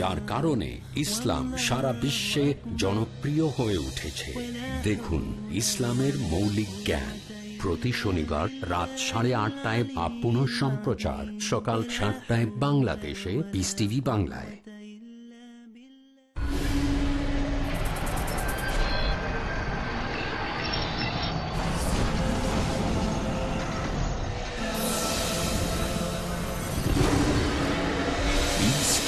যার কারণে ইসলাম সারা বিশ্বে জনপ্রিয় হয়ে উঠেছে। দেখুন, ইসলামের মৌলিক জ্ঞান। প্রতি শনিবার রাত সাড়ে আটটায় বা পুনঃ সম্প্রচার সকাল সাতটায় বাংলাদেশে পিস টিভি বাংলায়।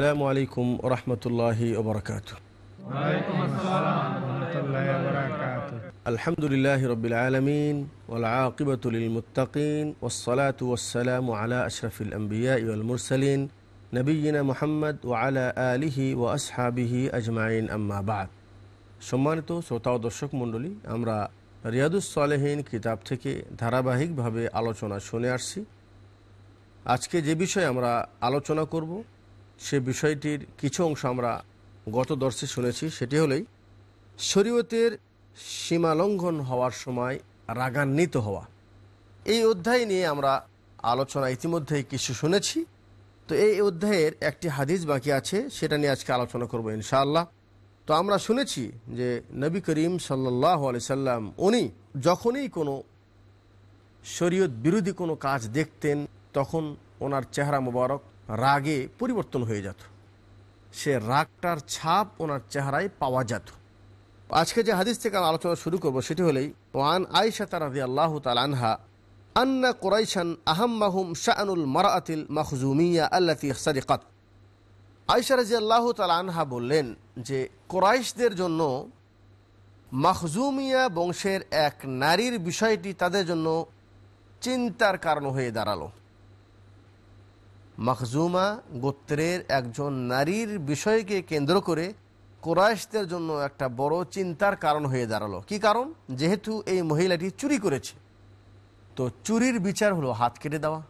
আসসালামু আলাইকুম রহমতুল্লাহি আলহামদুলিল্লাহ রবিলমিন আলমিন ওলাকিবতুল ওসলাত ওসালাম আলা আশরফিল আম্বিয়া নবীনা মোহাম্মদ ও আলা আলিহি ও আসহাবিহি আজমাইন আম্মাবাদ সম্মানিত শ্রোতা ও দর্শক মণ্ডলী, আমরা রিয়াদুসলেহীন কিতাব থেকে ধারাবাহিকভাবে আলোচনা শুনে আসছি। আজকে যে বিষয়ে আমরা আলোচনা করব সে বিষয়টির কিছু অংশ আমরা গত দর্শে শুনেছি, সেটি হলেই শরীয়তের সীমালঙ্ঘন হওয়ার সময় রাগান্বিত হওয়া। এই অধ্যায় নিয়ে আমরা আলোচনা ইতিমধ্যেই কিছু শুনেছি। তো এই অধ্যায়ের একটি হাদিস বাকি আছে, সেটা নিয়ে আজকে আলোচনা করব ইনশাআল্লাহ। তো আমরা শুনেছি যে নবী করিম সাল্লাহ আলি সাল্লাম, উনি যখনই কোনো শরীয়ত বিরোধী কোনো কাজ দেখতেন, তখন ওনার চেহারা মোবারক রাগে পরিবর্তন হয়ে যেত। সে রাগটার ছাপ ওনার চেহারায় পাওয়া যেত। আজকে যে হাদিস থেকে আলোচনা শুরু করব সেটি হলেই, ওয়ান আয়সা তারাদি আল্লাহ তালানহা আন্না কোরাইশান আহম্মাহুম শাহানুল মারাতিল মাহজুমিয়া আল্লাতি সারিকাত আয়সা রাজি আল্লাহ তালানহা বললেন যে, কোরাইশদের জন্য মাহজুমিয়া বংশের এক নারীর বিষয়টি তাদের জন্য চিন্তার কারণ হয়ে দাঁড়াল। মখজুমা গোত্রের একজন নারীর বিষয়কে কেন্দ্র করে কোরাইশদের জন্য একটা বড় চিন্তার কারণ হয়ে দাঁড়াল। কি কারণ? যেহেতু এই মহিলাটি চুরি করেছে। তো চুরির বিচার হলো হাত কেটে দেওয়া।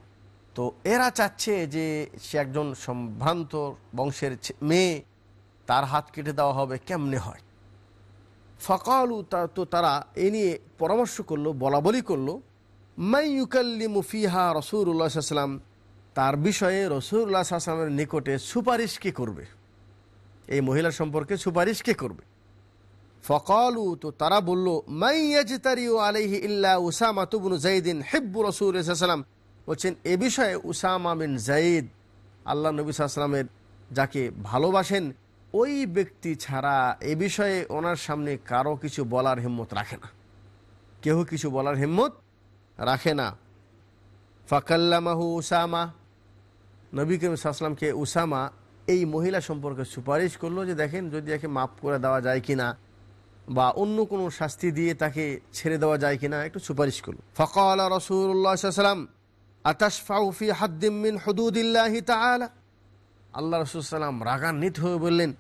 তো এরা চাচ্ছে যে সে একজন সম্ভ্রান্ত বংশের মেয়ে, তার হাত কেটে দেওয়া হবে কেমনে হয়? ফকালু তা তো তারা এ নিয়ে পরামর্শ করল বলা বলি করল মাই ইউকাল্লি মুফিহা রসুল্লাহ সাল্লাম তার বিষয়ে রসুল্লাহ আসলামের নিকটে সুপারিশ কে করবে? এই মহিলা সম্পর্কে সুপারিশ কে করবে? ফকালু, তো তারা বলল মাইয়াজিতারিউ আলাইহি ইল্লা উসামা তুবনু জাইদিন হেব্বু রসুল সাল্লাম বলছেন, এ বিষয়ে উসামা বিন জাইদ আল্লাহ নবী সাল্লামের যাকে ভালোবাসেন, ওই ব্যক্তি ছাড়া এ বিষয়ে ওনার সামনে কারও কিছু বলার হিম্মত রাখে না। কেউ কিছু বলার হিম্মত রাখে না। ফাকাল্লামাহু উসামা নবী করিম সাহসালামকে উসামা এই মহিলা সম্পর্কে সুপারিশ করল যে দেখেন যদি একে মাফ করে দেওয়া যায় কিনা বা অন্য কোনো শাস্তি দিয়ে তাকে ছেড়ে দেওয়া যায় কিনা একটু সুপারিশ করল। ফকাল রসুল্লাহ সাল্লাম আতাশফাউফি হাদ্দিমিন হদুদিল্লাহি তাআলা? আল্লাহ রসুল সাল্লাম রাগান্বিত হয়ে বললেন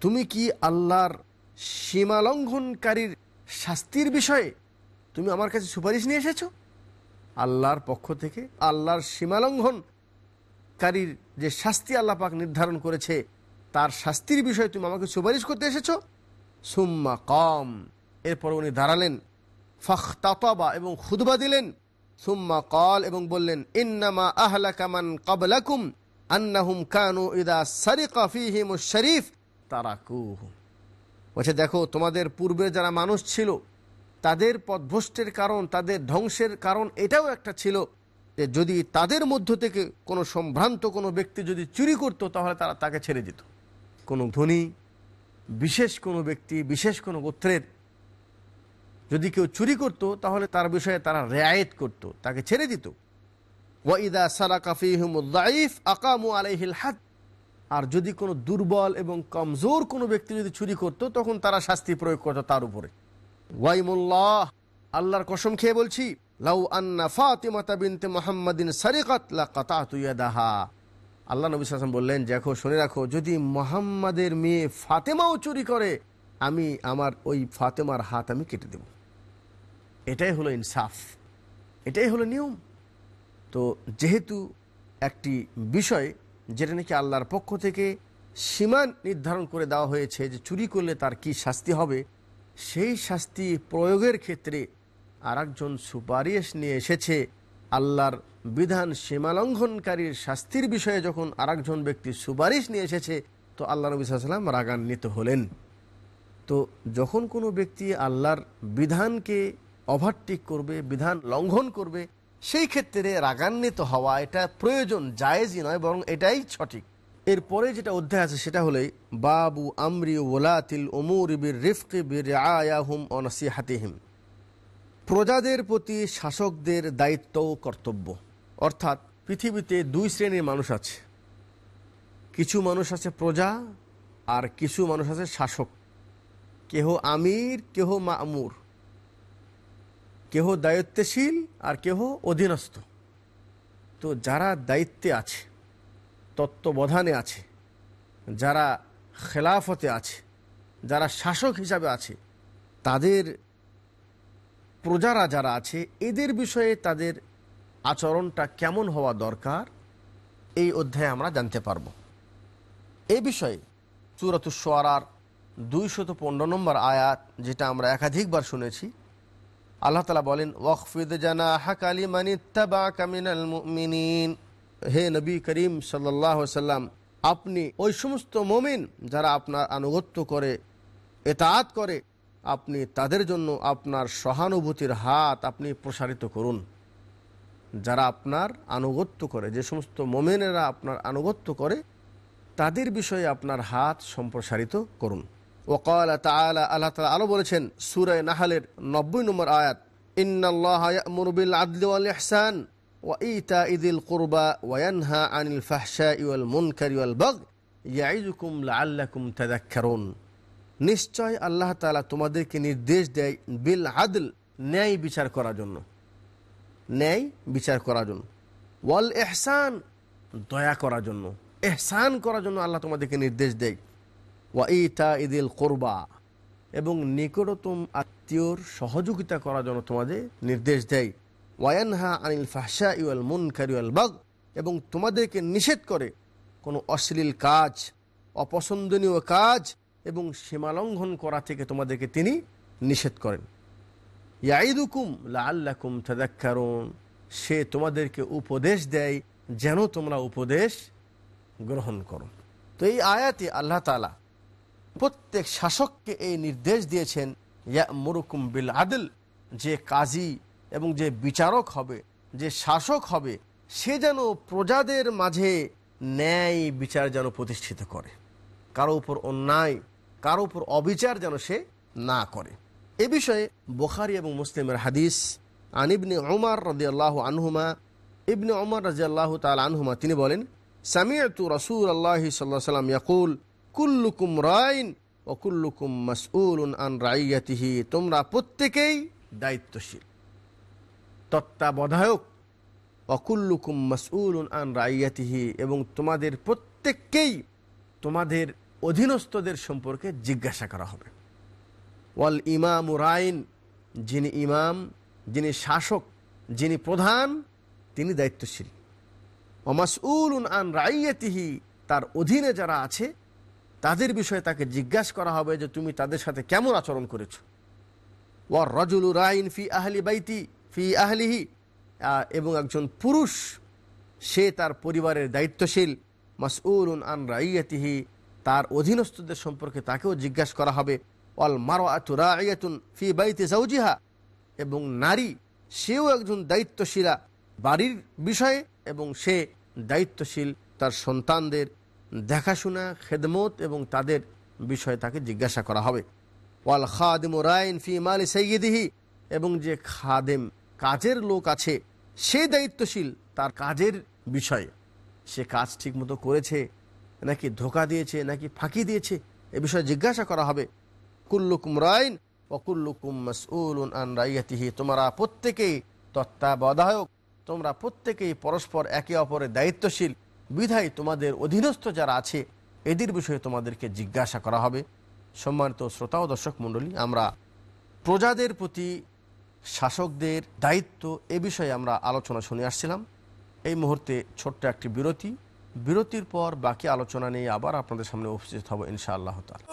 তুমি কি আল্লাহর সীমালঙ্ঘনকারীর শাস্তির বিষয়ে তুমি আমার কাছে সুপারিশ নিয়ে এসেছ? আল্লাহর পক্ষ থেকে আল্লাহর সীমালঙ্ঘনকারীর যে শাস্তি আল্লাহ পাক নির্ধারণ করেছে, তার শাস্তির বিষয়ে তুমি আমাকে সুপারিশ করতে এসেছ? সুম্মা কম। এরপর উনি দাঁড়ালেন ফখ তাতবা এবং খুদবা দিলেন, সুম্মা কল এবং বললেন, ইন্নামা আহলা কামান কবলাকুম আন্নাহুম কানু ইদা সারিকা ফিহিম শরীফ তারা তারাকুহু। বলছে, দেখো, তোমাদের পূর্বে যারা মানুষ ছিল, তাদের পথভ্রষ্টের কারণ, তাদের ধ্বংসের কারণ এটাও একটা ছিল। যদি তাদের মধ্য থেকে কোনো সম্ভ্রান্ত কোনো ব্যক্তি যদি চুরি করত, তাহলে তারা তাকে ছেড়ে দিত। কোনো ধনী, বিশেষ কোনো ব্যক্তি, বিশেষ কোনো গোত্রের যদি কেউ চুরি করত, তাহলে তার বিষয়ে তারা রেয়ায়েত করত, তাকে ছেড়ে দিত। ওয়াইদা সারাকা ফিহিমুদ্দাইফ আকামু আলাইহিল হাদ। আর যদি কোনো দুর্বল এবং কমজোর কোনো ব্যক্তি যদি চুরি করত, তখন তারা শাস্তি প্রয়োগ করত তার উপরে। ওয়াইমুল্লাহ, আল্লাহর কসম খেয়ে বলছি লাউ আন্না ফাতিমাতা বিনতে মুহাম্মাদিন সারিকাত লা কাতাতু ইয়াদাহা। আল্লাহ নবী সাল্লাম বললেন, দেখো, শুনে রাখো, যদি মোহাম্মদের মেয়ে ফাতেমাও চুরি করে, আমি আমার ওই ফাতেমার হাত আমি কেটে দেব। এটাই হলো ইনসাফ। এটাই হলো নিয়ম। তো যেহেতু একটি বিষয় যেটা নাকি আল্লাহর পক্ষ থেকে সীমা নির্ধারণ করে দেওয়া হয়েছে যে চুরি করলে তার কি শাস্তি হবে, সেই শাস্তি প্রয়োগের ক্ষেত্রে আর একজন সুপারিশ নিয়ে এসেছে। আল্লাহর বিধান সীমালঙ্ঘনকারীর শাস্তির বিষয়ে যখন আর ব্যক্তি সুপারিশ নিয়ে এসেছে, তো আল্লাহ নবী সাল্লাম রাগান্বিত হলেন। তো যখন কোনো ব্যক্তি আল্লাহর বিধানকে ওভারটেক করবে, বিধান লঙ্ঘন করবে, সেই ক্ষেত্রে রাগান্বিত হওয়া এটা প্রয়োজন, জায়েজই নয়, বরং এটাই সঠিক। এরপরে যেটা অধ্যায় আছে সেটা হলে, বাবু আমরি ওলাতিল ওমুর বির রিফকি বির আয়াহুম অনসিহাতিহিম প্রজাদের প্রতি শাসকদের দায়িত্ব ও কর্তব্য। অর্থাৎ পৃথিবীতে দুই শ্রেণির মানুষ আছে। কিছু মানুষ আছে প্রজা আর কিছু মানুষ আছে শাসক। কেহ আমির, কেহ মামুর। কেহ দায়িত্বশীল আর কেহ অধীনস্থ। তো যারা দায়িত্বে আছে, তত্ত্বাবধানে আছে, যারা খেলাফতে আছে, যারা শাসক হিসাবে আছে, তাদের প্রজারা যারা আছে, এদের বিষয়ে তাদের আচরণটা কেমন হওয়া দরকার, এই অধ্যায়ে আমরা জানতে পারব। এ বিষয়ে সুরত সোয়ারার দুইশত পনেরো নম্বর আয়াত, যেটা আমরা একাধিকবার শুনেছি, আল্লাহ তালা বলেন ওয়াকফিদ জানা হাকালি মানিত্তাবা কামিনাল মুমিনিন। হে নবী করিম সাল্লাহ সাল্লাম আপনি ওই সমস্ত মোমিন যারা আপনার আনুগত্য করে এতাত করে আপনি তাদের জন্য আপনার সহানুভূতির হাত আপনি প্রসারিত করুন। যারা আপনার আনুগত্য করে, যে সমস্ত মোমেনেরা আপনার আনুগত্য করে, তাদের বিষয়ে আপনার হাত সম্প্রসারিত করুন। ওকাল তালা আল্লাহ তালা আরও বলেছেন সুরায় নাহালের নব্বই নম্বর আয়াত ইন্নাল্লাহমুরবিল আদল ইহসান ওয়াইতা ইদিল কুরবা ওয়ানহা আনিল ফাহশা ইউল মুনকার ইউল বগ ইয়াইজুকুম লাআল্লাকুম তাদাক্কারুন নিশ্চয় আল্লাহ তালা তোমাদেরকে নির্দেশ দেয় বিল আদল, ন্যায় বিচার করার জন্য। ন্যায় বিচার করার জন্য। ওয়াল এহসান দয়া করার জন্য। এহসান করার জন্য আল্লাহ তোমাদেরকে নির্দেশ দেয়। ওয়া ইতা ইদিল কোরবা, এবং নিকটতম আত্মীয়র সহযোগিতা করার জন্য তোমাদের নির্দেশ দেয়। ওয়ানহা আনিল ফাহসা ইউল মুন ইউল বাগ, এবং তোমাদেরকে নিষেধ করে কোনো অশ্লীল কাজ, অপছন্দনীয় কাজ এবং সীমালঙ্ঘন করা থেকে তোমাদেরকে তিনি নিষেধ করেন। ইয়াইদুকুম লাল্লাকুম তাদাক্কারুন। সে তোমাদেরকে উপদেশ দেয় যেন তোমরা উপদেশ গ্রহণ করো। তো এই আয়াতে আল্লাহ তালা প্রত্যেক শাসককে এই নির্দেশ দিয়েছেন ইয়া মুরুকুম বিল আদল, যে কাজী এবং যে বিচারক হবে, যে শাসক হবে, সে যেন প্রজাদের মাঝে ন্যায় বিচার যেন প্রতিষ্ঠিত করে। কারও উপর অন্যায় কারও উপর অবিচার যেন সে না করে। এ বিষয়ে বোখারি এবং মুসলিমের হাদিস আনিবনে ওমর রদি আল্লাহ আনহুমা, ইবনে ওমর রাজি আল্লাহ তাল আনহুমা, তিনি বলেন সামিয়তু রসুল আল্লাহ সাল্লাহ সাল্লাম ইয়াকুল, কুল্লুকুম রাইন ও কুল্লুকুম মাসউল আন রাইয়াতিহি তোমরা প্রত্যেকেই দায়িত্বশীল। তত্ত্বাবধায়ক অকুল্লুকুম মাসউল আন রাইয়াতিহি এবং তোমাদের প্রত্যেককেই তোমাদের অধীনস্থদের সম্পর্কে জিজ্ঞাসা করা হবে। ওয়াল ইমাম রাইন, যিনি ইমাম, যিনি শাসক, যিনি প্রধান, তিনি দায়িত্বশীল। অমাসউল আন রাইয়াতিহি, তার অধীনে যারা আছে, তাদের বিষয়ে তাকে জিজ্ঞাসা করা হবে যে তুমি তাদের সাথে কেমন আচরণ করেছ। ওয়ার রজুল রাইন ফি আহলি বাইতি, ফি আহলিহি এবং একজন পুরুষ, সে তার পরিবারের দায়িত্বশীল। মাসউল আন রাইয়াতিহি তার অধীনস্থদের সম্পর্কে তাকেও জিজ্ঞাসা করা হবে অল মারো আতুন ফি বাইতে জাউজিহা এবং নারী, সেও একজন দায়িত্বশীলা বাড়ির বিষয়ে এবং সে দায়িত্বশীল তার সন্তানদের দেখাশোনা, খেদমত এবং তাদের বিষয়ে তাকে জিজ্ঞাসা করা হবে। ওয়াল খাদিম রায়ন ফি মালি সৈয়দিহি এবং যে খাদেম কাজের লোক আছে, সে দায়িত্বশীল তার কাজের বিষয়ে। সে কাজ ঠিকমতো করেছে নাকি ধোকা দিয়েছে, নাকি ফাঁকি দিয়েছে, এ বিষয়ে জিজ্ঞাসা করা হবে। কুল্লুকুম রাইন ও কুল্লুকুম মাসউল আন রাইয়াতিহি। তোমরা প্রত্যেকেই তত্ত্বাবধায়ক, তোমরা প্রত্যেকেই পরস্পর একে অপরের দায়িত্বশীল। বিধায় তোমাদের অধীনস্থ যারা আছে, এদের বিষয়ে তোমাদেরকে জিজ্ঞাসা করা হবে। সম্মানিত শ্রোতা ও দর্শক মণ্ডলী, আমরা প্রজাদের প্রতি, শাসকদের দায়িত্ব, এ বিষয়ে আমরা আলোচনা শুনে আসছিলাম। এই মুহূর্তে ছোট্ট একটি বিরতি। বিরতির পর বাকি আলোচনা নিয়ে আবার আপনাদের সামনে উপস্থিত হব ইনশাআল্লাহ তালা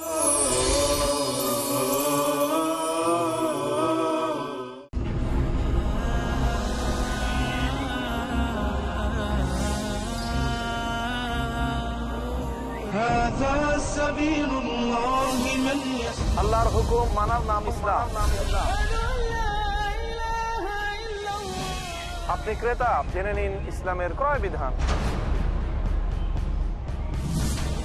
আল্লাহর হুকুম নাম ইসলাম। আপনি ক্রেতা জেনে নিন ইসলামের ক্রয় বিধান।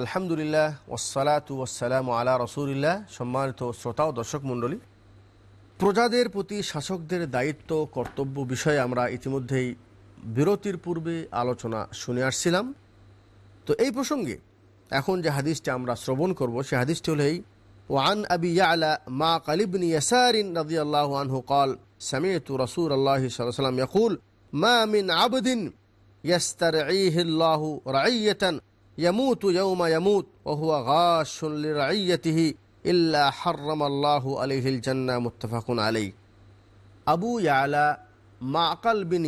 আলহামদুলিল্লাহ ওসালাতু ওসালাম আলা রসুলিল্লাহ। সম্মানিত শ্রোতা ও দর্শক মণ্ডলী, প্রজাদের প্রতি শাসকদের দায়িত্ব, কর্তব্য বিষয়ে আমরা ইতিমধ্যেই বিরতির পূর্বে আলোচনা শুনে আসছিলাম। তো এই প্রসঙ্গে এখন যে হাদিসটি আমরা শ্রবণ করব, সে হাদিসটি হল এই, ওয়ান আবি ইয়ালা মা কালিবনি ইয়াসারিন রাজি আল্লাহ আনহু কল সামিয়তু রসুল আল্লাহ সাল্লাম ইয়াকুল, মা মিন আবদিন ইয়াস্তার রাইয়াতান ইয়ামুত ইল্লা আলাইহি। আবু বিন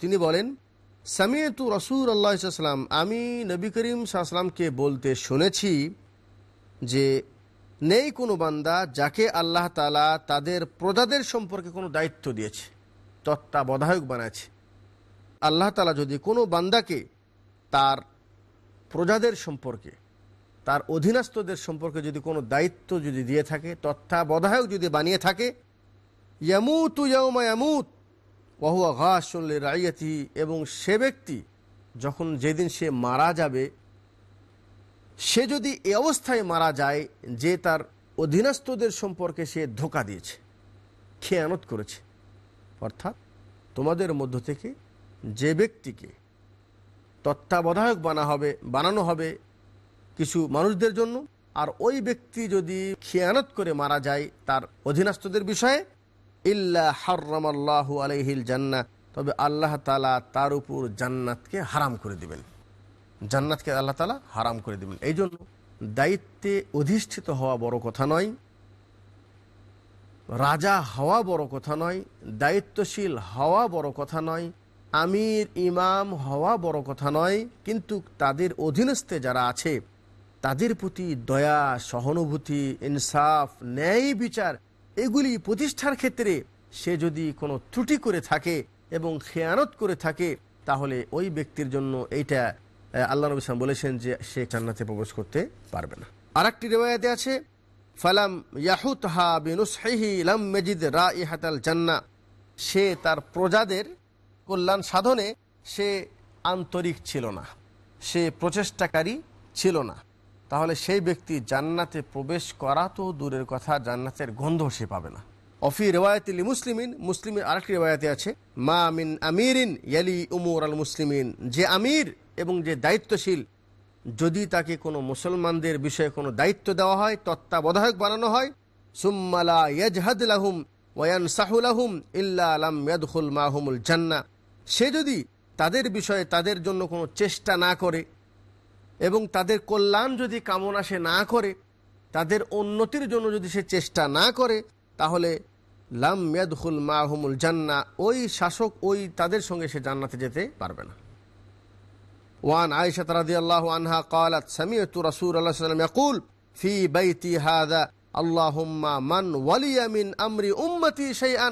তিনি বলেন আল্লাহ আমি নবী করিম সাহসালামকে বলতে শুনেছি যে, নেই কোনো বান্দা যাকে আল্লাহ তালা তাদের প্রজাদের সম্পর্কে কোনো দায়িত্ব দিয়েছে, তত্ত্বাবধায়ক বানাচ্ছে আল্লাহ তালা যদি কোনো বান্দাকে তার প্রজাদের সম্পর্কে, তার অধীনস্থদের সম্পর্কে যদি কোনো দায়িত্ব যদি দিয়ে থাকে, তত্ত্বাবধায়ক যদি বানিয়ে থাকে, ইয়ামুতু ইয়াউমা ইয়ামুত ওহুয়া ঘাসল্লি রাইয়াতি এবং সে ব্যক্তি যখন যেদিন সে মারা যাবে, সে যদি এ অবস্থায় মারা যায় যে তার অধীনস্থদের সম্পর্কে সে ধোকা দিয়েছে, খেয়ানত করেছে, অর্থাৎ তোমাদের মধ্য থেকে যে ব্যক্তিকে তত্ত্বাবধায়ক বানা হবে, বানানো হবে কিছু মানুষদের জন্য। আর ওই ব্যক্তি যদি খেয়ানত করে মারা যায় তার অধীনস্থদের বিষয়ে, ইল্লা হার্রামাল্লাহু আলাইহিল জান্না তবে আল্লাহ তালা তার উপর জান্নাতকে হারাম করে দিবেন। জান্নাতকে আল্লাহ তালা হারাম করে দিবেন। এই জন্য দায়িত্বে অধিষ্ঠিত হওয়া বড় কথা নয়, রাজা হওয়া বড় কথা নয়, দায়িত্বশীল হওয়া বড় কথা নয় আমির ইমাম হওয়া বড় কথা নয়, কিন্তু তাদের অধীনস্থে যারা আছে, তাদের প্রতি দয়া, সহানুভূতি, ইনসাফ, ন্যায় বিচার, এগুলি প্রতিষ্ঠার ক্ষেত্রে সে যদি কোনো ত্রুটি করে থাকে এবং খেয়ানত করে থাকে, তাহলে ওই ব্যক্তির জন্য এইটা আল্লাহ নবী সাল্লাম বলেছেন যে সে জান্নাতে প্রবেশ করতে পারবে না। আর একটি রেওয়ায়তে আছে, ফালাম ইয়াহুত হা বিনুসহি লাম মেজিদ রা ইহাতাল জান্না, সে তার প্রজাদের কল্যাণ সাধনে সে আন্তরিক ছিল না, সে প্রচেষ্টাকারী ছিল না। তাহলে সেই ব্যক্তি জান্নাতে প্রবেশ করা তো দূরের কথা, জান্নাতের গন্ধ সে পাবে না। অফি রেওয়ায়তিলি মুসলিমিন মুসলিমের আরেকটি রেওয়ায়তে আছে, মা মিন আমিরিন ইয়ালি উমর আল মুসলিমিন, যে আমির এবং যে দায়িত্বশীল, যদি তাকে কোনো মুসলমানদের বিষয়ে কোনো দায়িত্ব দেওয়া হয়, তত্ত্বাবধায়ক বানানো হয় সুম্মালা ইয়াজহাদ লাহুম ওয়ান সাহুলাহুম ইল্লা আলাম ইয়াদখুল মাহুমুল জান্না সে যদি তাদের বিষয়ে তাদের জন্য কোনো চেষ্টা না করে এবং তাদের কল্যাণ যদি কামনা সে না করে তাদের উন্নতির জন্য যদি সে চেষ্টা না করে তাহলে লাম ইয়াদখুল মাহুমুল জান্না ওই শাসক ওই তাদের সঙ্গে সে জান্নাতে যেতে পারবে না وعن عائشة رضي الله عنها قالت سمعت رسول الله صلى الله عليه وسلم يقول في بيتي هذا اللهم من ولي من أمر أمتي شيئا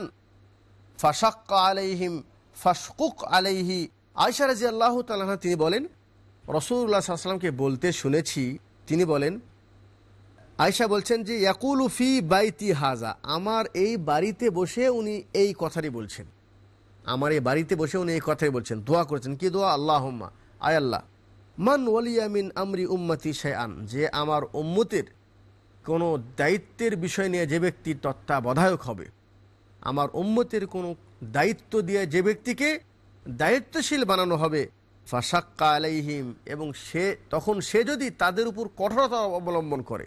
فشق عليهم ফাসকুক আলাইহি। আয়সা রাজি আল্লাহ তালাহা তিনি বলেন রসুল্লাহ সাল্লামকে বলতে শুনেছি, তিনি বলেন আয়সা বলছেন যে ইয়াকুলুফি বাইতি হাজা, আমার এই বাড়িতে বসে উনি এই কথাটি বলছেন। আমার এই বাড়িতে বসে উনি এই কথাই বলছেন। দোয়া করেছেন। কি দোয়া? আল্লাহ আয় আল্লাহ। মান ওয়ালিয়ামিন আমরি উম্মতি শায়ান যে আমার উম্মতের কোনো দায়িত্বের বিষয় নিয়ে যে ব্যক্তি তত্ত্বাবধায়ক হবে আমার উম্মতের কোনো দায়িত্ব দিয়ে যে ব্যক্তিকে দায়িত্বশীল বানানো হবে ফাসাক্কা আলাইহিম, এবং সে, তখন সে যদি তাদের উপর কঠোরতা অবলম্বন করে,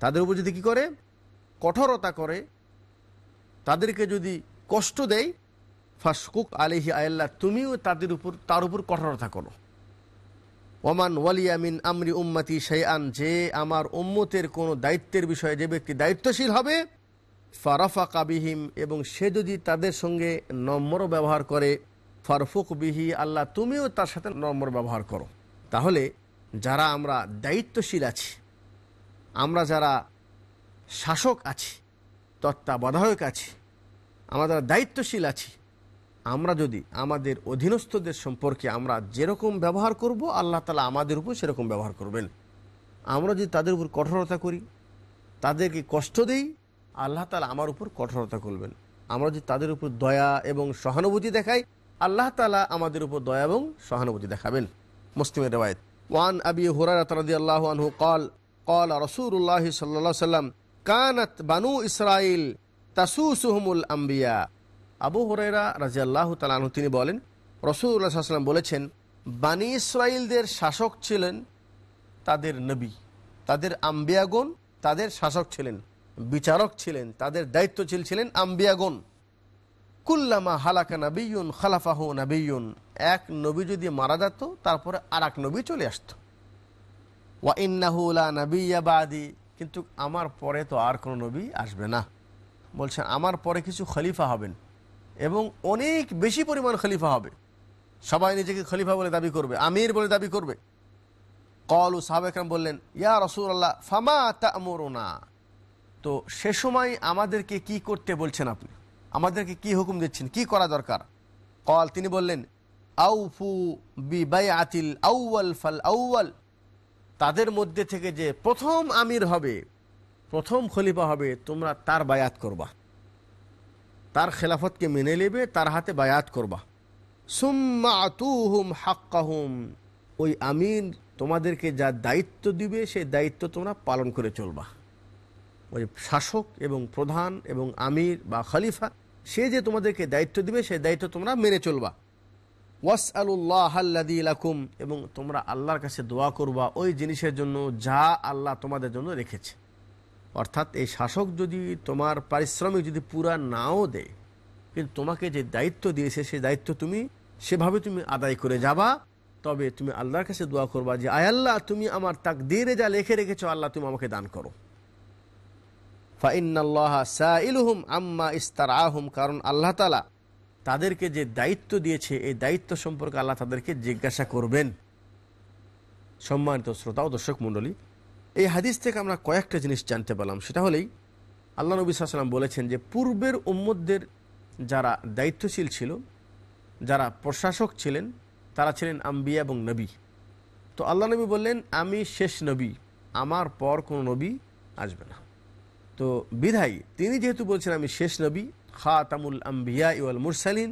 তাদের উপর যদি কি করে? কঠোরতা করে, তাদেরকে যদি কষ্ট দেয় ফাসকুক আলিহি আয়াল্লাহ, তুমিও তাদের উপর, তার উপর কঠোরতা করো। ওমান ওয়ালিয়ামিন আমরি উম্মাতি উম্মতি আন যে আমার উম্মতের কোনো দায়িত্বের বিষয়ে যে ব্যক্তি দায়িত্বশীল হবে ফারাফা কাবিহিম এবং সে যদি তাদের সঙ্গে নম্র ব্যবহার করে, ফারফুক বিহি, আল্লাহ তুমিও তার সাথে নম্র ব্যবহার করো। তাহলে যারা আমরা দায়িত্বশীল আছি, আমরা যারা শাসক আছি, তত্ত্বাবধায়ক আছি, আমরা দায়িত্বশীল আছি, আমরা যদি আমাদের অধীনস্থদের সম্পর্কে আমরা যেরকম ব্যবহার করব, আল্লাহ তালা আমাদের উপর সেরকম ব্যবহার করবেন। আমরা যদি তাদের উপর কঠোরতা করি, তাদেরকে কষ্ট দেই আল্লাহ তালা আমার উপর কঠোরতা করবেন। আমরা যদি তাদের উপর দয়া এবং সহানুভূতি দেখাই, আল্লাহ তালা আমাদের উপর দয়া এবং সহানুভূতি দেখাবেন। মুসলিমের রেওয়ায়ত। ওয়ান আবি হুরারি আল্লাহ আনহু কল কল রসুল্লাহ সাল্লা সাল্লাম কানাত বানু ইসরাইল তাসুসুহমুল আম্বিয়া। আবু হরেরা রাজি আল্লাহ তালু তিনি বলেন রসুল্লাহ সাল্লাম বলেছেন, বানি ইসরায়েলদের শাসক ছিলেন তাদের নবী, তাদের আম্বিয়াগণ তাদের শাসক ছিলেন। বিচারক ছিলেন, তাদের দায়িত্বশীল ছিলেন আম্বিয়াগণ। কুল্লামা হালাকা নাবিয়ুন, খালাফাহু নাবিয়ুন। এক নবী যদি মারা যেত, তারপরে আর এক নবী চলে আসতো। ওয়া ইন্নাহুলা নবিয়া বাদি। কিন্তু আমার পরে তো আর কোনো নবী আসবে না। বলছেন আমার পরে কিছু খলিফা হবেন এবং অনেক বেশি পরিমাণ খলিফা হবে। সবাই নিজেকে খলিফা বলে দাবি করবে, আমির বলে দাবি করবে। কল ও সাহাবেকরাম বললেন, ইয়া রসুল্লাহ ফামা তামরুনা? তো সে সময় আমাদেরকে কি করতে বলছেন আপনি? আমাদেরকে কি হুকুম দিচ্ছেন? কি করা দরকার? কল, তিনি বললেন, আউফু বি বাই আতিল আউয়াল ফাল আউয়াল তাদের মধ্যে থেকে যে প্রথম আমির হবে, প্রথম খলিফা হবে, তোমরা তার বায়াত করবা। তার খেলাফতকে মেনে নেবে, তার হাতে বায়াত করবা। সুম্মা আতুহুম হাক্কাহুম। ওই আমির তোমাদেরকে যা দায়িত্ব দিবে সেই দায়িত্ব তোমরা পালন করে চলবা। ওই শাসক এবং প্রধান এবং আমির বা খলিফা, সে যে তোমাদেরকে দায়িত্ব দিবে, সেই দায়িত্ব তোমরা মেনে চলবা। ওয়াস আল্লাহ লাকুম, এবং তোমরা আল্লাহর কাছে দোয়া করবা ওই জিনিসের জন্য যা আল্লাহ তোমাদের জন্য রেখেছে। অর্থাৎ এই শাসক যদি তোমার পারিশ্রমিক যদি পুরা নাও দেয়, কিন্তু তোমাকে যে দায়িত্ব দিয়েছে সেই দায়িত্ব তুমি, সেভাবে তুমি আদায় করে যাবা। তবে তুমি আল্লাহর কাছে দোয়া করবা যে, আয় আল্লাহ, তুমি আমার তাক দিয়ে যা লিখে রেখেছো, আল্লাহ তুমি আমাকে দান করো। আম্মা আহম কারণ আল্লাহ তালা তাদেরকে যে দায়িত্ব দিয়েছে, এই দায়িত্ব সম্পর্কে আল্লাহ তাদেরকে জিজ্ঞাসা করবেন। সম্মানিত শ্রোতা ও দর্শক মণ্ডলী, এই হাদিস থেকে আমরা কয়েকটা জিনিস জানতে পারলাম সেটা হলেই আল্লাহ নবী সাল্লাম বলেছেন যে, পূর্বের উম্মদদের যারা দায়িত্বশীল ছিল, যারা প্রশাসক ছিলেন, তারা ছিলেন আম্বিয়া এবং নবী। তো আল্লাহ নবী বললেন, আমি শেষ নবী, আমার পর কোনো নবী আসবে না। তো বিধাই তিনি যেহেতু বলছেন, আমি শেষ নবী, খাতামুল আম্বিয়া ইউল মুরসালিন,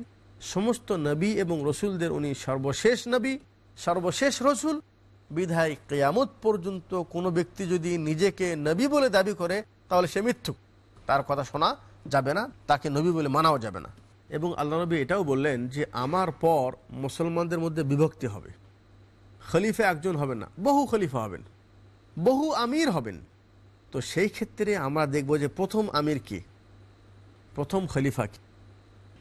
সমস্ত নবী এবং রসুলদের উনি সর্বশেষ নবী, সর্বশেষ রসুল। বিধায় কেয়ামত পর্যন্ত কোনো ব্যক্তি যদি নিজেকে নবী বলে দাবি করে, তাহলে সে মিথ্যুক তার কথা শোনা যাবে না, তাকে নবী বলে মানাও যাবে না। এবং আল্লাহ নবী এটাও বললেন যে, আমার পর মুসলমানদের মধ্যে বিভক্তি হবে। খলিফা একজন হবেন না, বহু খলিফা হবেন, বহু আমির হবেন। তো সেই ক্ষেত্রে আমরা দেখব যে প্রথম আমির কে? প্রথম খলিফা কি?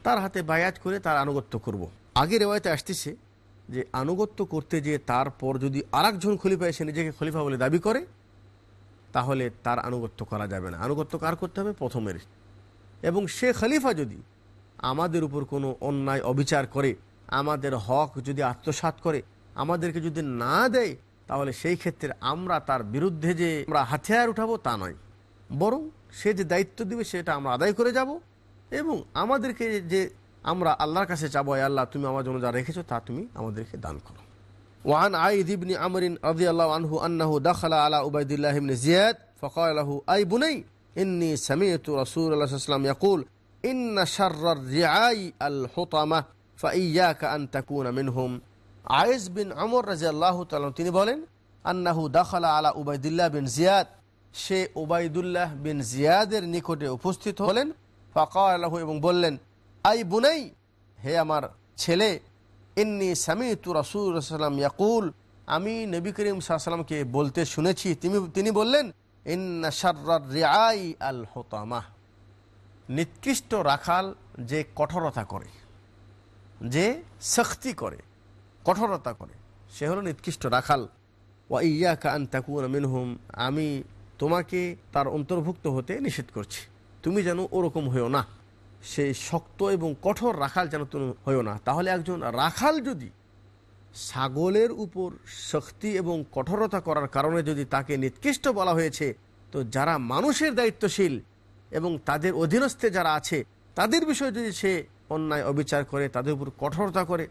তার হাতে বায়াত করে তার আনুগত্য করব। আগে রেওয়ায়তে আসতেছে যে আনুগত্য করতে যে তারপর যদি আর একজন খলিফা এসে নিজেকে খলিফা বলে দাবি করে, তাহলে তার আনুগত্য করা যাবে না। আনুগত্য কার করতে হবে? প্রথমের। এবং সে খলিফা যদি আমাদের উপর কোনো অন্যায় অবিচার করে, আমাদের হক যদি আত্মসাৎ করে, আমাদেরকে যদি না দেয় তাহলে সেই ক্ষেত্রে আমরা তার বিরুদ্ধে যে আমরা হাতিয়ার উঠাবো তা নয় বরং সে যে দায়িত্ব দিবে সেটা আমরা আদায় করে যাব এবং আমাদেরকে যে আমরা আল্লাহর কাছে চাবো "আয় আল্লাহ তুমি আমার জন্য যা রেখেছো তা তুমি আমাদেরকে দান করো وعن عايد بن عمرو رضي الله عنه أنه دخل على عبيد الله بن زياد فقال له أي بني إني سمعت رسول الله صلى الله عليه وسلم يقول إن شر الرعاي الحطمة فإياك أن تكون منهم আয়েস বিন আমর রাজিয়াল্লাহ তালন তিনি বলেন, আন্নাহু দাখালা আলা উবায়দুল্লাহ বিন জিয়াদ। সে উবাইদুল্লাহ বিন জিয়াদের নিকটে উপস্থিত হলেন ফাঁকা আল্লাহ এবং বললেন, আই বুনাই, হে আমার ছেলে, ইন্নি সামি তু রসুলাম ইয়াকুল, আমি নবী করিম সাল্লামকে বলতে শুনেছি। তিনি তিনি বললেন, ইন্না শার্রার রিআই আল হোতামাহ নিকৃষ্ট রাখাল যে কঠোরতা করে, যে শক্তি করে কঠোরতা করে। সে হলো নিকৃষ্ট রাখাল। ওয়া ইয়া কান তাকুন মিনহুম, আমি তোমাকে তার অন্তর্ভুক্ত হতে নিষেধ করছি। তুমি যেন ওরকম হয়েও না। সেই শক্ত এবং কঠোর রাখাল যেন তুমি হয়েও না। তাহলে একজন রাখাল যদি ছাগলের উপর শক্তি এবং কঠোরতা করার কারণে যদি তাকে নিকৃষ্ট বলা হয়েছে, তো যারা মানুষের দায়িত্বশীল এবং তাদের অধীনস্থে যারা আছে, তাদের বিষয়ে যদি সে অন্যায় অবিচার করে, তাদের উপর কঠোরতা করে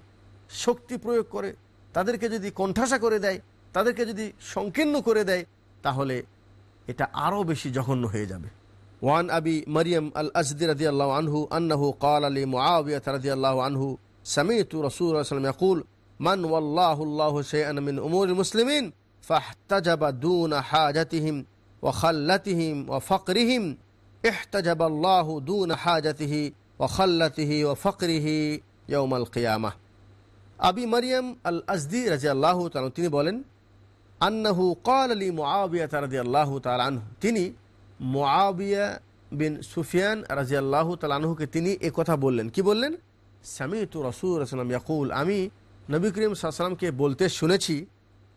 শক্তি প্রয়োগ করে তাদেরকে যদি কণ্ঠাসা করে দেয় তাদেরকে যদি সংকীর্ণ করে দেয় তাহলে এটা আরও বেশি জঘন্য হয়ে যাবে ওয়ান আবি মরিয়ম আল আজদি রদি আল্লাহ আনহু আন্নাহু কাল আলী মুআবিয়া রদি আল্লাহ আনহু سمعت رسول الله صلى الله عليه وسلم يقول من والله الله شيئا من أمور المسلمين فاحتجب دون حاجتهم وخلتهم وفقرهم احتجب الله دون حاجته وخلته وفقره يوم القيامة আবি মারিয়াম আল আজদি রাজি আল্লাহ তিনি বলেন, আন্নাহু কাল আলী মুআবিয়া রাজি আল্লাহ আনহু। তিনি মুআবিয়া বিন সুফিয়ান রাজি আল্লাহ আনহুকে তিনি এ কথা বললেন। কি বললেন? স্বামী তু রসুল রসলাম ইয়াকুল, আমি নবী করিম সাল্লামকে বলতে শুনেছি।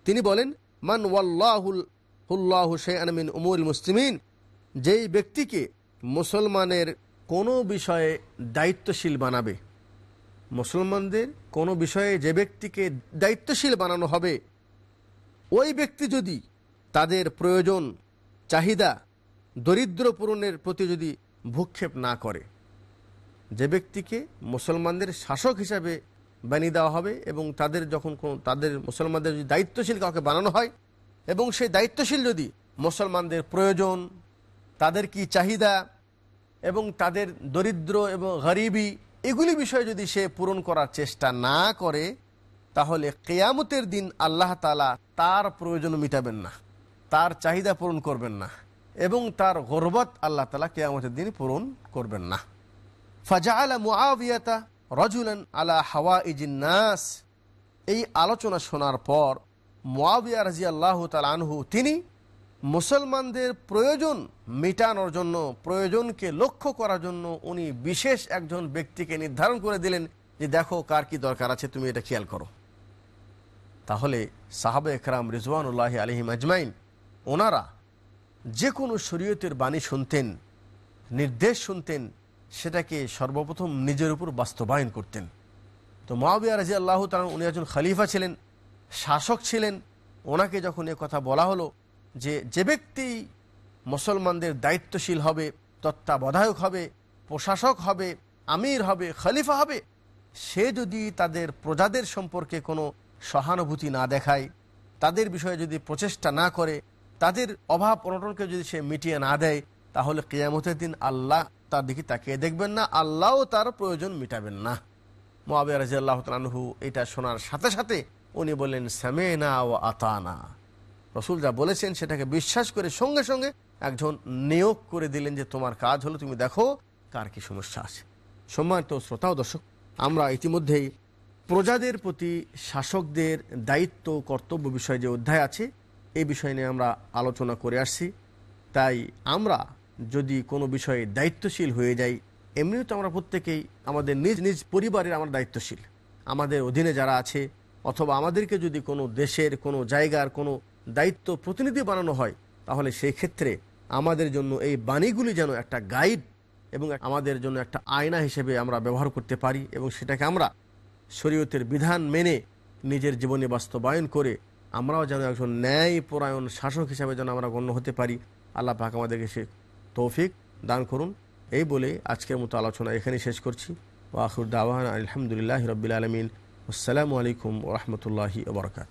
তিনি বলেন, মান ওয়াল্লাহুল হুল্লাহ ওয়াল্লাহুল্লাহ শেআমিন উমুল মুসলিমিন, যেই ব্যক্তিকে মুসলমানের কোনো বিষয়ে দায়িত্বশীল বানাবে। মুসলমানদের কোনো বিষয়ে যে ব্যক্তিকে দায়িত্বশীল বানানো হবে, ওই ব্যক্তি যদি তাদের প্রয়োজন, চাহিদা, দরিদ্র পূরণের প্রতি যদি ভূক্ষেপ না করে, যে ব্যক্তিকে মুসলমানদের শাসক হিসাবে বানিয়ে দেওয়া হবে এবং তাদের যখন কোনো, তাদের মুসলমানদের যদি দায়িত্বশীল কাউকে বানানো হয় এবং সেই দায়িত্বশীল যদি মুসলমানদের প্রয়োজন, তাদের কি চাহিদা এবং তাদের দরিদ্র এবং গরিবি এগুলি বিষয়ে যদি সে পূরণ করার চেষ্টা না করে, তাহলে কেয়ামতের দিন আল্লাহ তালা তার প্রয়োজন মিটাবেন না, তার চাহিদা পূরণ করবেন না এবং তার গর্বত আল্লাহ তালা কেয়ামতের দিন পূরণ করবেন না। ফাজা আলা মুআবিয়াতা রজুলান আলা হাওয়া ইজিন্নাস এই আলোচনা শোনার পর মুআবিয়া রাজি আল্লাহ আনহু, তিনি মুসলমানদের প্রয়োজন মেটানোর জন্য, প্রয়োজনকে লক্ষ্য করার জন্য উনি বিশেষ একজন ব্যক্তিকে নির্ধারণ করে দিলেন যে দেখো কার কি দরকার আছে, তুমি এটা খেয়াল করো। তাহলে সাহাবে একরাম রিজওয়ানুল্লাহ আলহিম আজমাইন, ওনারা যে কোনো শরীয়তের বাণী শুনতেন, নির্দেশ শুনতেন, সেটাকে সর্বপ্রথম নিজের উপর বাস্তবায়ন করতেন। তো মহাবিয়া রাজি আল্লাহ তালন উনি একজন খালিফা ছিলেন, শাসক ছিলেন, ওনাকে যখন এ কথা বলা হলো যে যে ব্যক্তি মুসলমানদের দায়িত্বশীল হবে, তত্ত্বাবধায়ক হবে, প্রশাসক হবে, আমির হবে, খলিফা হবে, সে যদি তাদের প্রজাদের সম্পর্কে কোনো সহানুভূতি না দেখায়, তাদের বিষয়ে যদি প্রচেষ্টা না করে, তাদের অভাব অনটনকে যদি সে মিটিয়ে না দেয়, তাহলে কেয়ামতের দিন আল্লাহ তার দিকে তাকিয়ে দেখবেন না আল্লাহও তার প্রয়োজন মিটাবেন না। মোয়াবিয়া রাজি আল্লাহ তালহু এটা শোনার সাথে সাথে উনি বললেন, সামেনা ও আতানা। রসুল যা বলেছেন সেটাকে বিশ্বাস করে সঙ্গে সঙ্গে একজন নিয়োগ করে দিলেন যে তোমার কাজ হলো, তুমি দেখো কার কি সমস্যা আছে। সম্মানিত শ্রোতা ও দর্শক, আমরা ইতিমধ্যেই প্রজাদের প্রতি শাসকদের দায়িত্ব, কর্তব্য বিষয়ে যে অধ্যায় আছে এই বিষয় নিয়ে আমরা আলোচনা করে আসছি। তাই আমরা যদি কোনো বিষয়ে দায়িত্বশীল হয়ে যাই, এমনিও তো আমরা প্রত্যেকেই আমাদের নিজ নিজ পরিবারের আমরা দায়িত্বশীল। আমাদের অধীনে যারা আছে, অথবা আমাদেরকে যদি কোনো দেশের, কোনো জায়গার কোনো দায়িত্ব প্রতিনিধি বানানো হয়, তাহলে সেই ক্ষেত্রে আমাদের জন্য এই বাণীগুলি যেন একটা গাইড এবং আমাদের জন্য একটা আয়না হিসেবে আমরা ব্যবহার করতে পারি এবং সেটাকে আমরা শরীয়তের বিধান মেনে নিজের জীবনে বাস্তবায়ন করে আমরাও যেন একজন ন্যায় পরায়ণ শাসক হিসাবে যেন আমরা গণ্য হতে পারি। আল্লাহ পাক আমাদেরকে সে তৌফিক দান করুন। এই বলে আজকের মতো আলোচনা এখানে শেষ করছি। ওয়াখুর দাওয়ান আলহামদুলিল্লাহ রবিল আলমিন। আসসালামু আলাইকুম ওরহমতুল্লাহি ওবরকাত